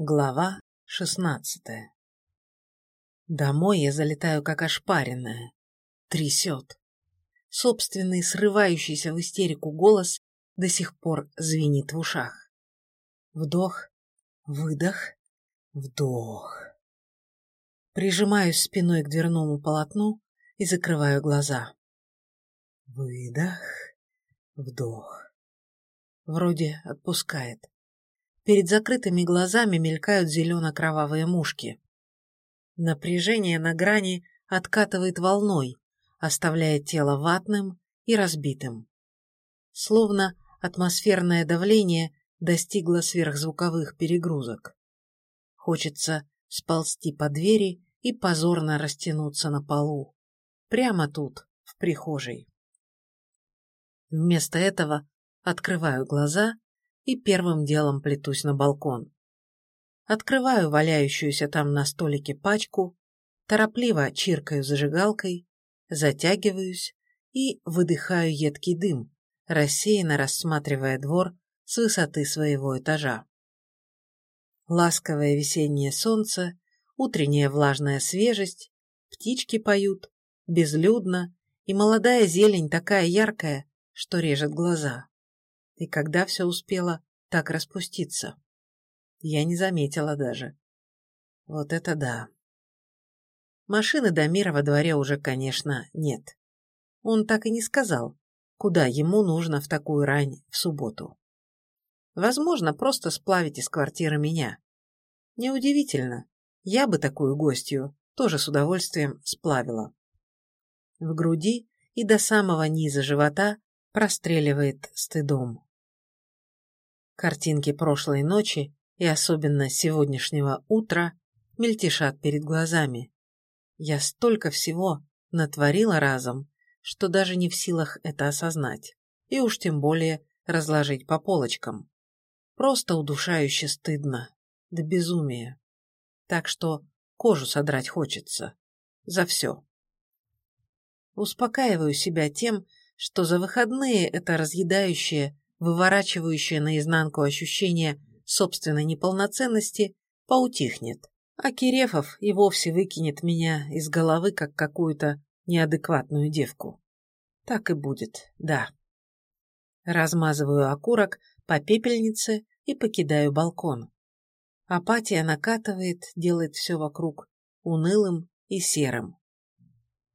Глава шестнадцатая Домой я залетаю как ошпаренная. Трясет. Собственный срывающийся в истерику голос до сих пор звенит в ушах. Вдох, выдох, вдох. Прижимаюсь спиной к дверному полотну и закрываю глаза. Выдох, вдох. Вроде отпускает. Перед закрытыми глазами мелькают зелено-кровавые мушки. Напряжение на грани откатывает волной, оставляя тело ватным и разбитым. Словно атмосферное давление достигло сверхзвуковых перегрузок. Хочется сползти по двери и позорно растянуться на полу. Прямо тут, в прихожей. Вместо этого открываю глаза и первым делом плетусь на балкон. Открываю валяющуюся там на столике пачку, торопливо чиркаю зажигалкой, затягиваюсь и выдыхаю едкий дым, рассеянно рассматривая двор с высоты своего этажа. Ласковое весеннее солнце, утренняя влажная свежесть, птички поют, безлюдно, и молодая зелень такая яркая, что режет глаза. И когда все успело так распуститься? Я не заметила даже. Вот это да. Машины Дамира во дворе уже, конечно, нет. Он так и не сказал, куда ему нужно в такую рань в субботу. Возможно, просто сплавить из квартиры меня. Неудивительно, я бы такую гостью тоже с удовольствием сплавила. В груди и до самого низа живота простреливает стыдом. Картинки прошлой ночи и особенно сегодняшнего утра мельтешат перед глазами. Я столько всего натворила разом, что даже не в силах это осознать, и уж тем более разложить по полочкам. Просто удушающе стыдно, да безумия. Так что кожу содрать хочется. За все. Успокаиваю себя тем, что за выходные это разъедающее выворачивающее наизнанку ощущение собственной неполноценности, поутихнет, а Кирефов и вовсе выкинет меня из головы, как какую-то неадекватную девку. Так и будет, да. Размазываю окурок по пепельнице и покидаю балкон. Апатия накатывает, делает все вокруг унылым и серым.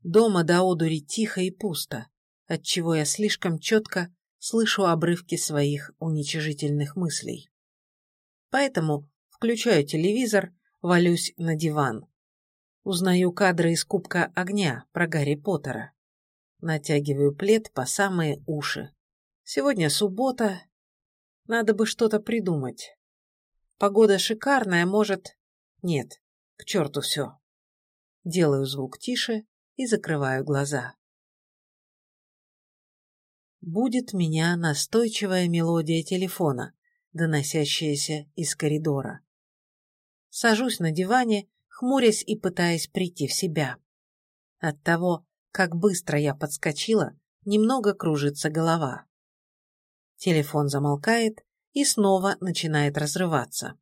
Дома до одури тихо и пусто, отчего я слишком четко слышу обрывки своих уничижительных мыслей. Поэтому включаю телевизор, валюсь на диван. Узнаю кадры из Кубка огня про Гарри Поттера. Натягиваю плед по самые уши. Сегодня суббота. Надо бы что-то придумать. Погода шикарная, может... Нет, к черту все. Делаю звук тише и закрываю глаза будет меня настойчивая мелодия телефона, доносящаяся из коридора. Сажусь на диване, хмурясь и пытаясь прийти в себя. От того, как быстро я подскочила, немного кружится голова. Телефон замолкает и снова начинает разрываться.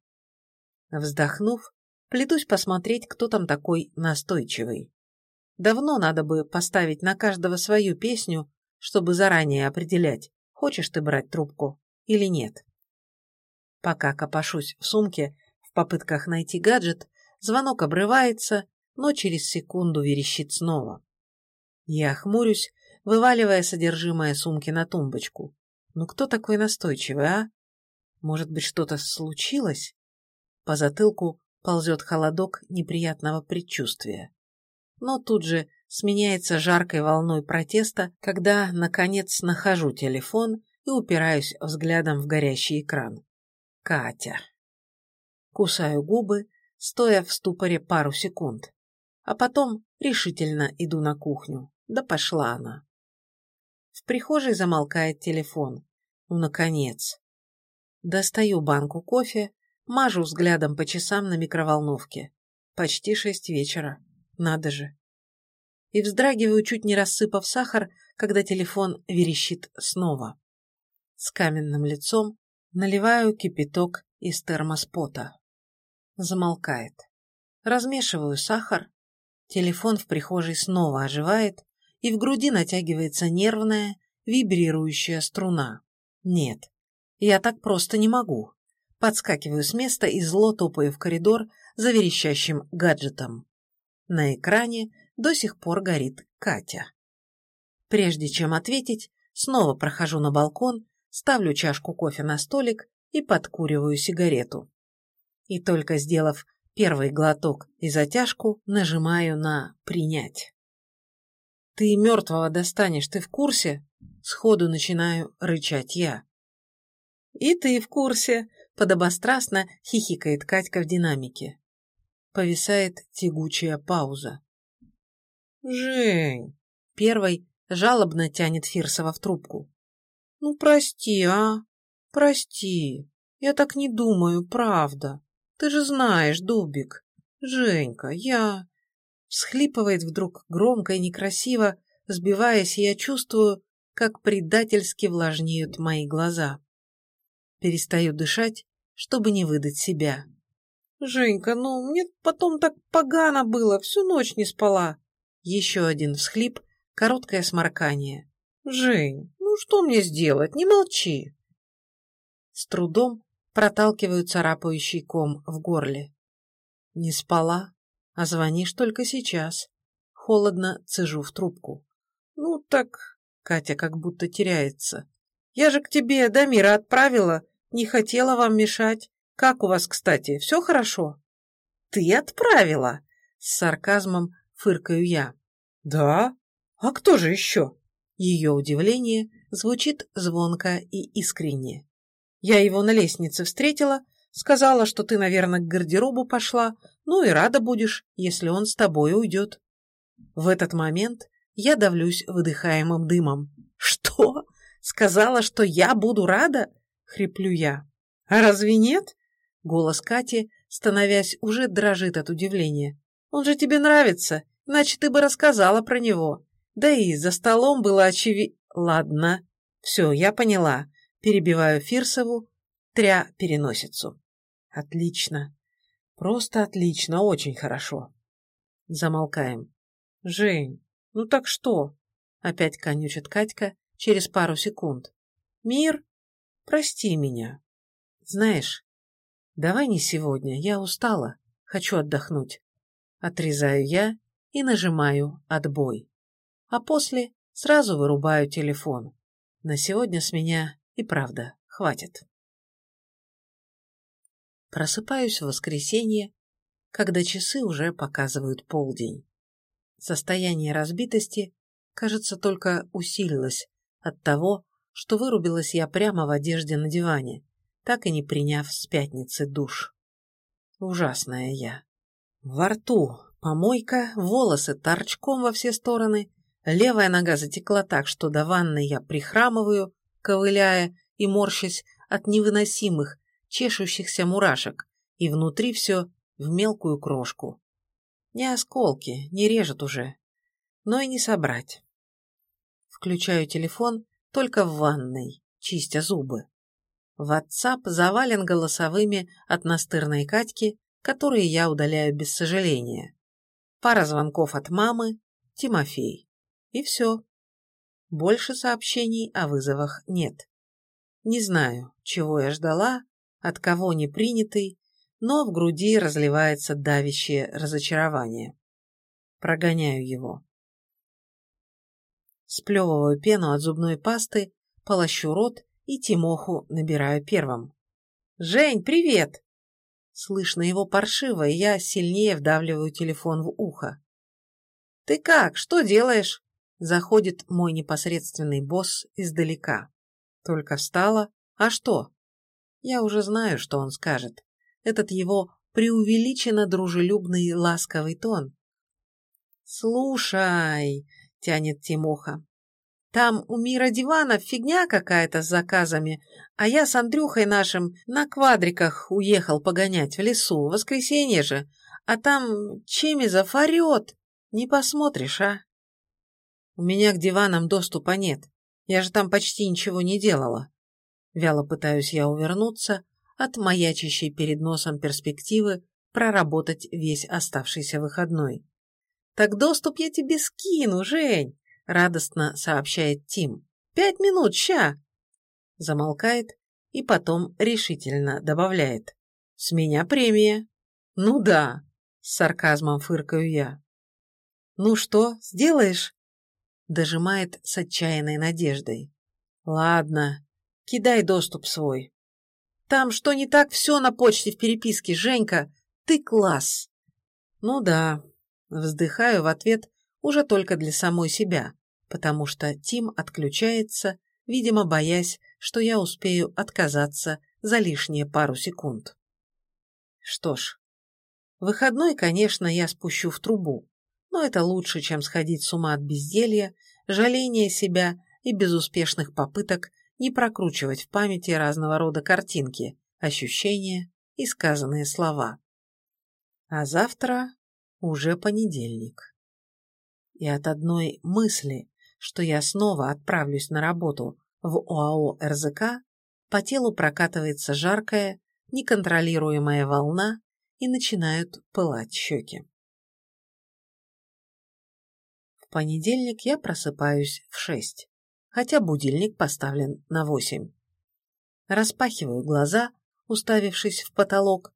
Вздохнув, плетусь посмотреть, кто там такой настойчивый. Давно надо бы поставить на каждого свою песню чтобы заранее определять, хочешь ты брать трубку или нет. Пока копошусь в сумке в попытках найти гаджет, звонок обрывается, но через секунду верещит снова. Я хмурюсь, вываливая содержимое сумки на тумбочку. Ну кто такой настойчивый, а? Может быть, что-то случилось? По затылку ползет холодок неприятного предчувствия. Но тут же сменяется жаркой волной протеста, когда, наконец, нахожу телефон и упираюсь взглядом в горящий экран. Катя. Кусаю губы, стоя в ступоре пару секунд, а потом решительно иду на кухню. Да пошла она. В прихожей замолкает телефон. Ну, наконец. Достаю банку кофе, мажу взглядом по часам на микроволновке. Почти шесть вечера. Надо же и вздрагиваю, чуть не рассыпав сахар, когда телефон верещит снова. С каменным лицом наливаю кипяток из термоспота. Замолкает. Размешиваю сахар. Телефон в прихожей снова оживает, и в груди натягивается нервная, вибрирующая струна. Нет, я так просто не могу. Подскакиваю с места и зло топаю в коридор за верещащим гаджетом. На экране до сих пор горит Катя. Прежде чем ответить, снова прохожу на балкон, ставлю чашку кофе на столик и подкуриваю сигарету. И только сделав первый глоток и затяжку, нажимаю на «принять». «Ты мертвого достанешь, ты в курсе?» Сходу начинаю рычать я. «И ты в курсе», — подобострастно хихикает Катька в динамике. Повисает тягучая пауза. «Жень!» — первой жалобно тянет Фирсова в трубку. «Ну, прости, а? Прости. Я так не думаю, правда. Ты же знаешь, Дубик. Женька, я...» Всхлипывает вдруг громко и некрасиво, сбиваясь, и я чувствую, как предательски влажнеют мои глаза. Перестаю дышать, чтобы не выдать себя. «Женька, ну, мне потом так погано было, всю ночь не спала». Еще один всхлип, короткое сморкание. «Жень, ну что мне сделать? Не молчи!» С трудом проталкиваю царапающий ком в горле. Не спала, а звонишь только сейчас. Холодно цежу в трубку. «Ну так...» — Катя как будто теряется. «Я же к тебе Дамира отправила, не хотела вам мешать. Как у вас, кстати, все хорошо?» «Ты отправила?» — с сарказмом фыркаю я. «Да? А кто же еще?» Ее удивление звучит звонко и искренне. «Я его на лестнице встретила, сказала, что ты, наверное, к гардеробу пошла, ну и рада будешь, если он с тобой уйдет». В этот момент я давлюсь выдыхаемым дымом. «Что? Сказала, что я буду рада?» — хриплю я. «А разве нет?» — голос Кати, становясь, уже дрожит от удивления. «Он же тебе нравится, иначе ты бы рассказала про него. Да и за столом было очевидно... Ладно, все, я поняла. Перебиваю Фирсову, тря переносицу. Отлично. Просто отлично, очень хорошо. Замолкаем. Жень, ну так что? Опять конючит Катька через пару секунд. Мир, прости меня. Знаешь, давай не сегодня, я устала, хочу отдохнуть. Отрезаю я и нажимаю «Отбой». А после сразу вырубаю телефон. На сегодня с меня и правда хватит. Просыпаюсь в воскресенье, когда часы уже показывают полдень. Состояние разбитости, кажется, только усилилось от того, что вырубилась я прямо в одежде на диване, так и не приняв с пятницы душ. Ужасная я. Во рту Помойка, волосы торчком во все стороны, левая нога затекла так, что до ванны я прихрамываю, ковыляя и морщась от невыносимых, чешущихся мурашек, и внутри все в мелкую крошку. Не осколки, не режет уже, но и не собрать. Включаю телефон только в ванной, чистя зубы. WhatsApp завален голосовыми от настырной Катьки, которые я удаляю без сожаления пара звонков от мамы, Тимофей. И все. Больше сообщений о вызовах нет. Не знаю, чего я ждала, от кого не принятый, но в груди разливается давящее разочарование. Прогоняю его. Сплевываю пену от зубной пасты, полощу рот и Тимоху набираю первым. «Жень, привет!» Слышно его паршиво, и я сильнее вдавливаю телефон в ухо. «Ты как? Что делаешь?» Заходит мой непосредственный босс издалека. Только встала. А что? Я уже знаю, что он скажет. Этот его преувеличенно дружелюбный ласковый тон. «Слушай», — тянет Тимоха, там у Мира Дивана фигня какая-то с заказами, а я с Андрюхой нашим на квадриках уехал погонять в лесу, воскресенье же, а там Чемизов орет. Не посмотришь, а? У меня к диванам доступа нет, я же там почти ничего не делала. Вяло пытаюсь я увернуться от маячащей перед носом перспективы проработать весь оставшийся выходной. «Так доступ я тебе скину, Жень!» — радостно сообщает Тим. «Пять минут, ща!» Замолкает и потом решительно добавляет. «С меня премия!» «Ну да!» — с сарказмом фыркаю я. «Ну что, сделаешь?» Дожимает с отчаянной надеждой. «Ладно, кидай доступ свой». «Там что не так, все на почте в переписке, Женька. Ты класс!» «Ну да, Вздыхаю в ответ уже только для самой себя, потому что Тим отключается, видимо, боясь, что я успею отказаться за лишние пару секунд. Что ж, выходной, конечно, я спущу в трубу, но это лучше, чем сходить с ума от безделья, жаления себя и безуспешных попыток не прокручивать в памяти разного рода картинки, ощущения и сказанные слова. А завтра уже понедельник. И от одной мысли, что я снова отправлюсь на работу в ОАО РЗК, по телу прокатывается жаркая, неконтролируемая волна и начинают пылать щеки. В понедельник я просыпаюсь в шесть, хотя будильник поставлен на восемь. Распахиваю глаза, уставившись в потолок,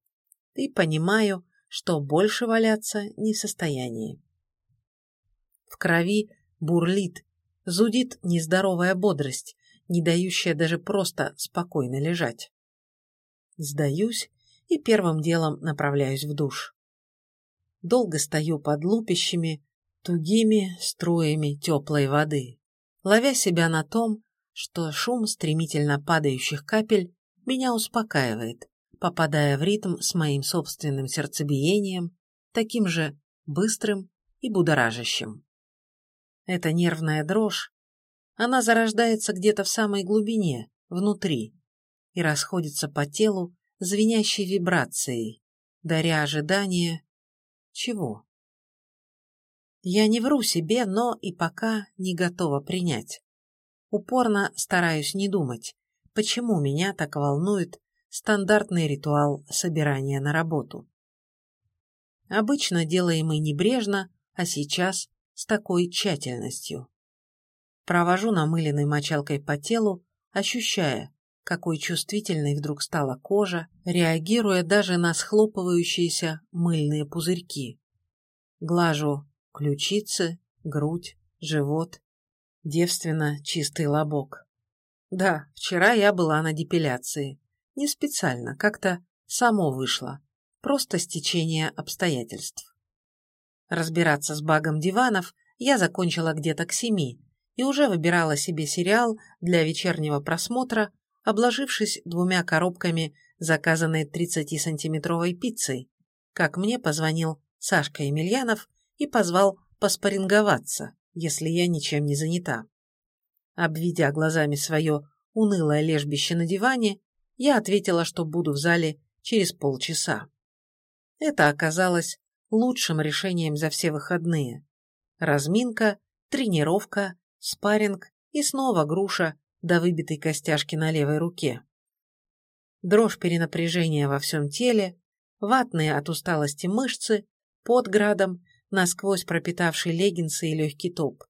и понимаю, что больше валяться не в состоянии. В крови бурлит, зудит нездоровая бодрость, не дающая даже просто спокойно лежать. Сдаюсь и первым делом направляюсь в душ. Долго стою под лупищами, тугими струями теплой воды, ловя себя на том, что шум стремительно падающих капель меня успокаивает, попадая в ритм с моим собственным сердцебиением, таким же быстрым и будоражащим. Эта нервная дрожь, она зарождается где-то в самой глубине, внутри, и расходится по телу звенящей вибрацией, даря ожидание чего? Я не вру себе, но и пока не готова принять. Упорно стараюсь не думать, почему меня так волнует стандартный ритуал собирания на работу. Обычно делаемый небрежно, а сейчас с такой тщательностью. Провожу намыленной мочалкой по телу, ощущая, какой чувствительной вдруг стала кожа, реагируя даже на схлопывающиеся мыльные пузырьки. Глажу ключицы, грудь, живот, девственно чистый лобок. Да, вчера я была на депиляции. Не специально, как-то само вышло. Просто стечение обстоятельств. Разбираться с багом диванов я закончила где-то к семи и уже выбирала себе сериал для вечернего просмотра, обложившись двумя коробками заказанной 30-сантиметровой пиццей, как мне позвонил Сашка Емельянов и позвал поспоринговаться, если я ничем не занята. Обведя глазами свое унылое лежбище на диване, я ответила, что буду в зале через полчаса. Это оказалось лучшим решением за все выходные. Разминка, тренировка, спарринг и снова груша до выбитой костяшки на левой руке. Дрожь перенапряжения во всем теле, ватные от усталости мышцы, под градом, насквозь пропитавший леггинсы и легкий топ,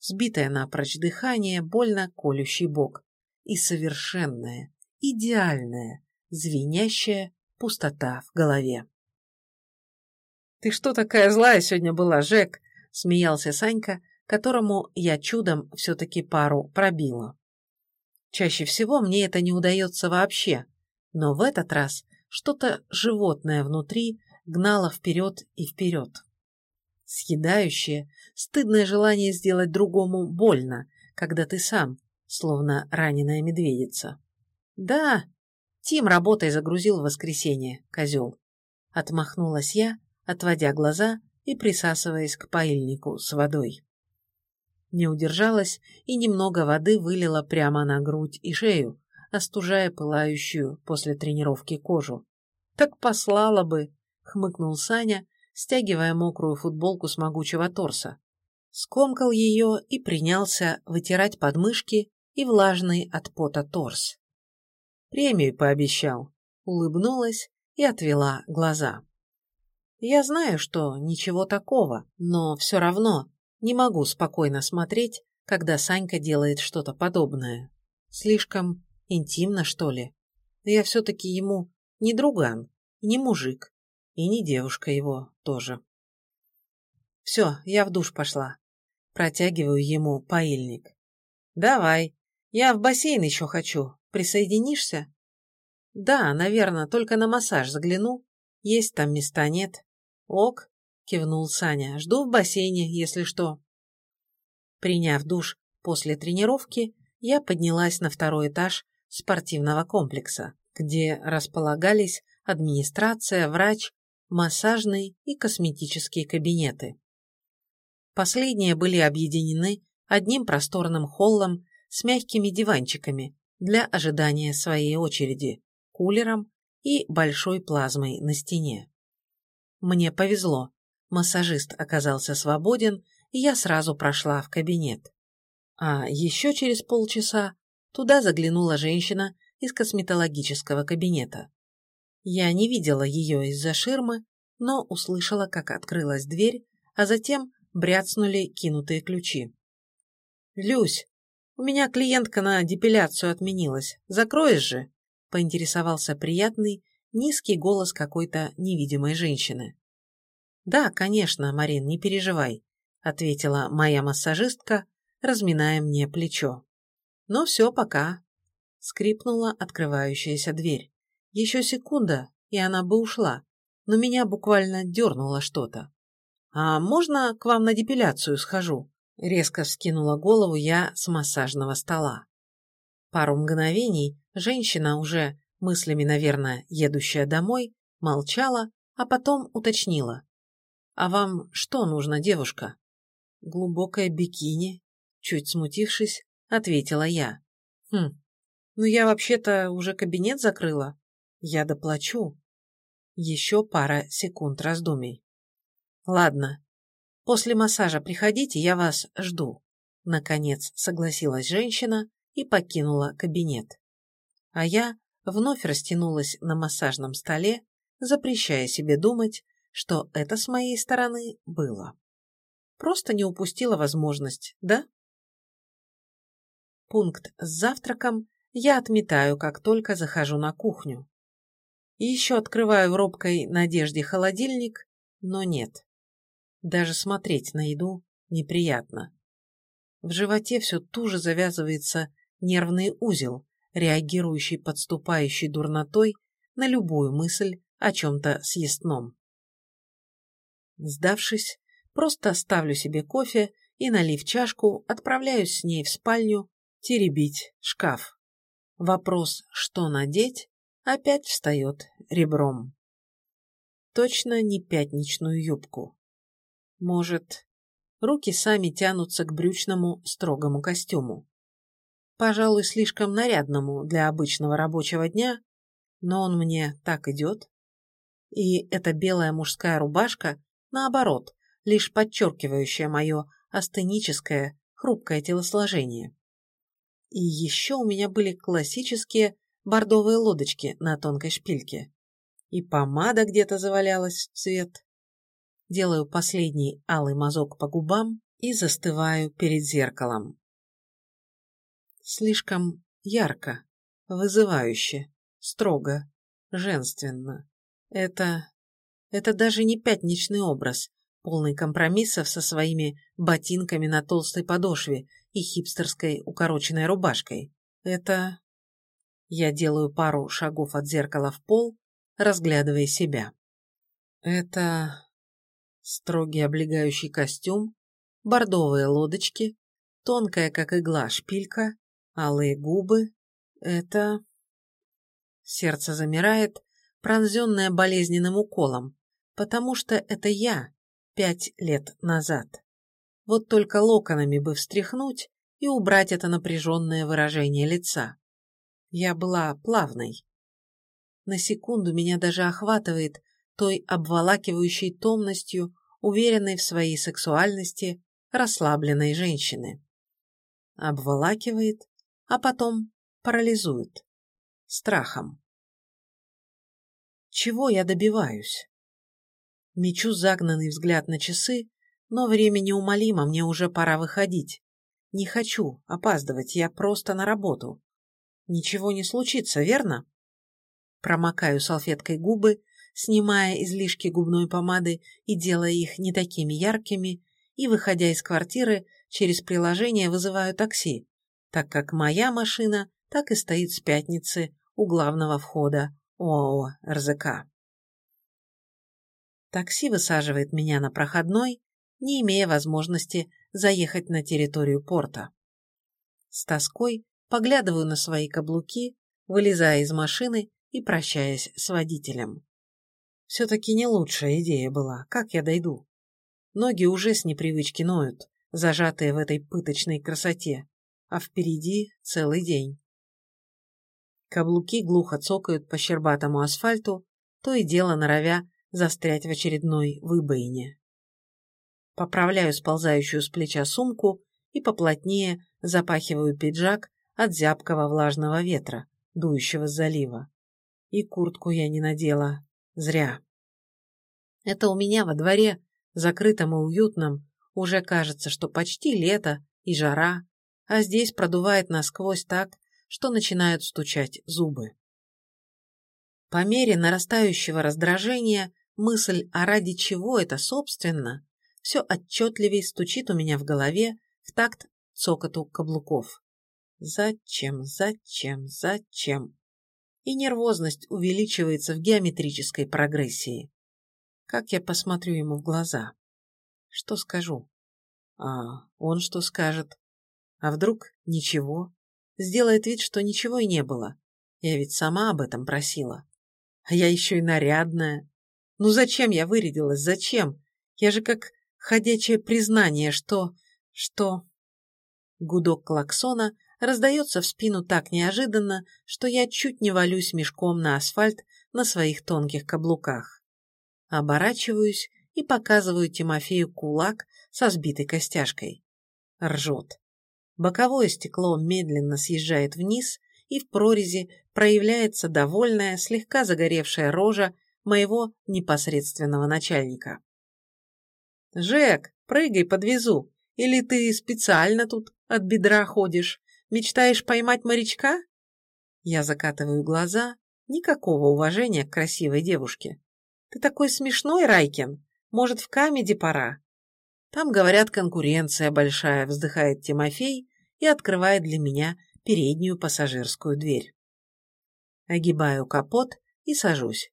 сбитое напрочь дыхание, больно колющий бок и совершенное, идеальная, звенящая пустота в голове. «Ты что такая злая сегодня была, Жек?» — смеялся Санька, которому я чудом все-таки пару пробила. Чаще всего мне это не удается вообще, но в этот раз что-то животное внутри гнало вперед и вперед. Съедающее, стыдное желание сделать другому больно, когда ты сам, словно раненая медведица. Да, Тим работой загрузил в воскресенье, козел. Отмахнулась я, отводя глаза и присасываясь к паильнику с водой. Не удержалась и немного воды вылила прямо на грудь и шею, остужая пылающую после тренировки кожу. «Так послала бы!» — хмыкнул Саня, стягивая мокрую футболку с могучего торса. Скомкал ее и принялся вытирать подмышки и влажный от пота торс. Премию пообещал. Улыбнулась и отвела глаза. Я знаю, что ничего такого, но все равно не могу спокойно смотреть, когда Санька делает что-то подобное. Слишком интимно, что ли? Я все-таки ему не друган, не мужик, и не девушка его тоже. Все, я в душ пошла. Протягиваю ему паильник. Давай, я в бассейн еще хочу. Присоединишься? Да, наверное, только на массаж загляну. Есть там места нет. Ок, кивнул Саня. Жду в бассейне, если что. Приняв душ после тренировки, я поднялась на второй этаж спортивного комплекса, где располагались администрация, врач, массажные и косметические кабинеты. Последние были объединены одним просторным холлом с мягкими диванчиками для ожидания своей очереди, кулером и большой плазмой на стене. Мне повезло, массажист оказался свободен, и я сразу прошла в кабинет. А еще через полчаса туда заглянула женщина из косметологического кабинета. Я не видела ее из-за ширмы, но услышала, как открылась дверь, а затем бряцнули кинутые ключи. «Люсь, у меня клиентка на депиляцию отменилась. Закроешь же?» – поинтересовался приятный, низкий голос какой-то невидимой женщины. «Да, конечно, Марин, не переживай», – ответила моя массажистка, разминая мне плечо. «Ну все, пока», – скрипнула открывающаяся дверь. Еще секунда, и она бы ушла, но меня буквально дернуло что-то. «А можно к вам на депиляцию схожу?» Резко вскинула голову я с массажного стола. Пару мгновений женщина, уже мыслями, наверное, едущая домой, молчала, а потом уточнила. «А вам что нужно, девушка?» «Глубокое бикини», чуть смутившись, ответила я. «Хм, ну я вообще-то уже кабинет закрыла. Я доплачу». Еще пара секунд раздумий. «Ладно, после массажа приходите, я вас жду». Наконец согласилась женщина и покинула кабинет. А я вновь растянулась на массажном столе, запрещая себе думать, что это с моей стороны было. Просто не упустила возможность, да? Пункт с завтраком я отметаю, как только захожу на кухню. И еще открываю в робкой надежде холодильник, но нет. Даже смотреть на еду неприятно. В животе все туже завязывается нервный узел, реагирующий подступающей дурнотой на любую мысль о чем-то съестном. Сдавшись, просто оставлю себе кофе и, налив чашку, отправляюсь с ней в спальню теребить шкаф. Вопрос, что надеть, опять встает ребром. Точно не пятничную юбку. Может, руки сами тянутся к брючному строгому костюму. Пожалуй, слишком нарядному для обычного рабочего дня, но он мне так идет. И эта белая мужская рубашка, наоборот, лишь подчеркивающая мое астеническое, хрупкое телосложение. И еще у меня были классические бордовые лодочки на тонкой шпильке. И помада где-то завалялась в цвет. Делаю последний алый мазок по губам и застываю перед зеркалом. Слишком ярко, вызывающе, строго, женственно. Это... это даже не пятничный образ, полный компромиссов со своими ботинками на толстой подошве и хипстерской укороченной рубашкой. Это... Я делаю пару шагов от зеркала в пол, разглядывая себя. Это строгий облегающий костюм, бордовые лодочки, тонкая, как игла, шпилька, алые губы. Это... Сердце замирает, пронзенное болезненным уколом, потому что это я пять лет назад. Вот только локонами бы встряхнуть и убрать это напряженное выражение лица. Я была плавной. На секунду меня даже охватывает той обволакивающей томностью, уверенной в своей сексуальности, расслабленной женщины. Обволакивает, а потом парализует. Страхом. Чего я добиваюсь? Мечу загнанный взгляд на часы, но время неумолимо, мне уже пора выходить. Не хочу опаздывать, я просто на работу. Ничего не случится, верно? Промокаю салфеткой губы, снимая излишки губной помады и делая их не такими яркими, и, выходя из квартиры, через приложение вызываю такси, так как моя машина так и стоит с пятницы у главного входа ОАО РЗК. Такси высаживает меня на проходной, не имея возможности заехать на территорию порта. С тоской поглядываю на свои каблуки, вылезая из машины и прощаясь с водителем. Все-таки не лучшая идея была, как я дойду. Ноги уже с непривычки ноют, зажатые в этой пыточной красоте, а впереди целый день. Каблуки глухо цокают по щербатому асфальту, то и дело норовя застрять в очередной выбоине. Поправляю сползающую с плеча сумку и поплотнее запахиваю пиджак от зябкого влажного ветра, дующего с залива. И куртку я не надела. Зря. Это у меня во дворе, закрытом и уютном, уже кажется, что почти лето и жара, а здесь продувает насквозь так, что начинают стучать зубы. По мере нарастающего раздражения мысль, а ради чего это, собственно, все отчетливее стучит у меня в голове в такт цокоту каблуков. Зачем, зачем, зачем? И нервозность увеличивается в геометрической прогрессии. Как я посмотрю ему в глаза? Что скажу? А он что скажет? А вдруг ничего? Сделает вид, что ничего и не было. Я ведь сама об этом просила. А я еще и нарядная. Ну зачем я вырядилась? Зачем? Я же как ходячее признание, что... что... Гудок клаксона раздается в спину так неожиданно, что я чуть не валюсь мешком на асфальт на своих тонких каблуках. Оборачиваюсь и показываю Тимофею кулак со сбитой костяшкой. Ржет. Боковое стекло медленно съезжает вниз, и в прорези проявляется довольная, слегка загоревшая рожа моего непосредственного начальника. «Жек, прыгай, подвезу. Или ты специально тут от бедра ходишь? Мечтаешь поймать морячка?» Я закатываю глаза. Никакого уважения к красивой девушке. «Ты такой смешной, Райкин. Может, в камеди пора?» Там, говорят, конкуренция большая, вздыхает Тимофей и открывает для меня переднюю пассажирскую дверь. Огибаю капот и сажусь.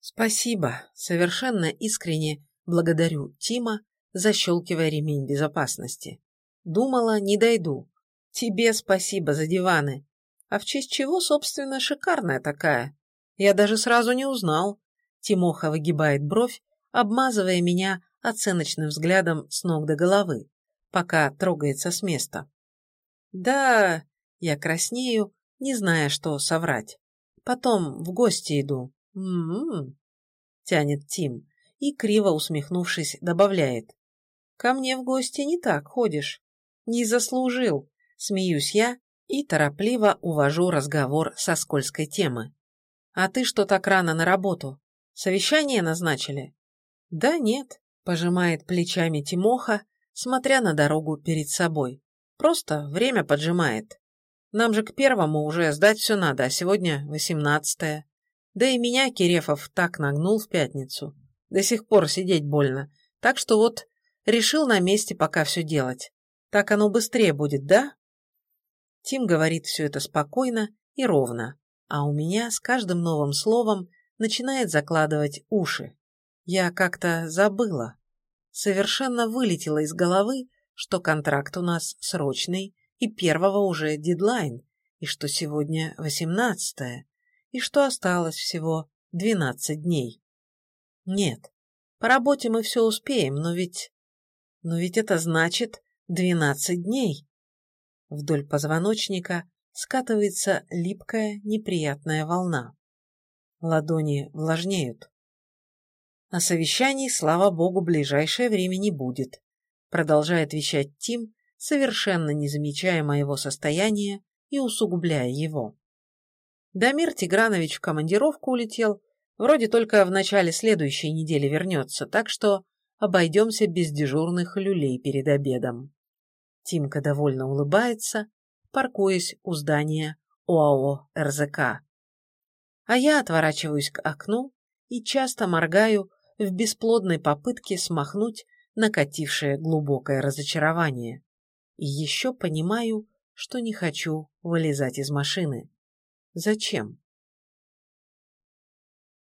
Спасибо, совершенно искренне благодарю Тима, защелкивая ремень безопасности. Думала, не дойду. Тебе спасибо за диваны. А в честь чего, собственно, шикарная такая? Я даже сразу не узнал. Тимоха выгибает бровь, обмазывая меня оценочным взглядом с ног до головы, пока трогается с места. Да, я краснею, не зная, что соврать. Потом в гости иду. М-м-м, тянет Тим и, криво усмехнувшись, добавляет. Ко мне в гости не так ходишь. Не заслужил, смеюсь я и торопливо увожу разговор со скользкой темы. А ты что так рано на работу? Совещание назначили? Да нет, Пожимает плечами Тимоха, смотря на дорогу перед собой. Просто время поджимает. Нам же к первому уже сдать все надо, а сегодня восемнадцатое. Да и меня Кирефов так нагнул в пятницу. До сих пор сидеть больно. Так что вот решил на месте пока все делать. Так оно быстрее будет, да? Тим говорит все это спокойно и ровно, а у меня с каждым новым словом начинает закладывать уши. Я как-то забыла. Совершенно вылетело из головы, что контракт у нас срочный, и первого уже дедлайн, и что сегодня восемнадцатое, и что осталось всего двенадцать дней. Нет, по работе мы все успеем, но ведь... Но ведь это значит двенадцать дней. Вдоль позвоночника скатывается липкая неприятная волна. Ладони влажнеют. О совещании, слава богу, ближайшее время не будет, продолжает вещать Тим, совершенно не замечая моего состояния и усугубляя его. Дамир Тигранович в командировку улетел, Вроде только в начале следующей недели вернется, так что обойдемся без дежурных люлей перед обедом. Тимка довольно улыбается, паркуясь у здания ОАО РЗК. А я отворачиваюсь к окну и часто моргаю в бесплодной попытке смахнуть накатившее глубокое разочарование. И еще понимаю, что не хочу вылезать из машины. Зачем?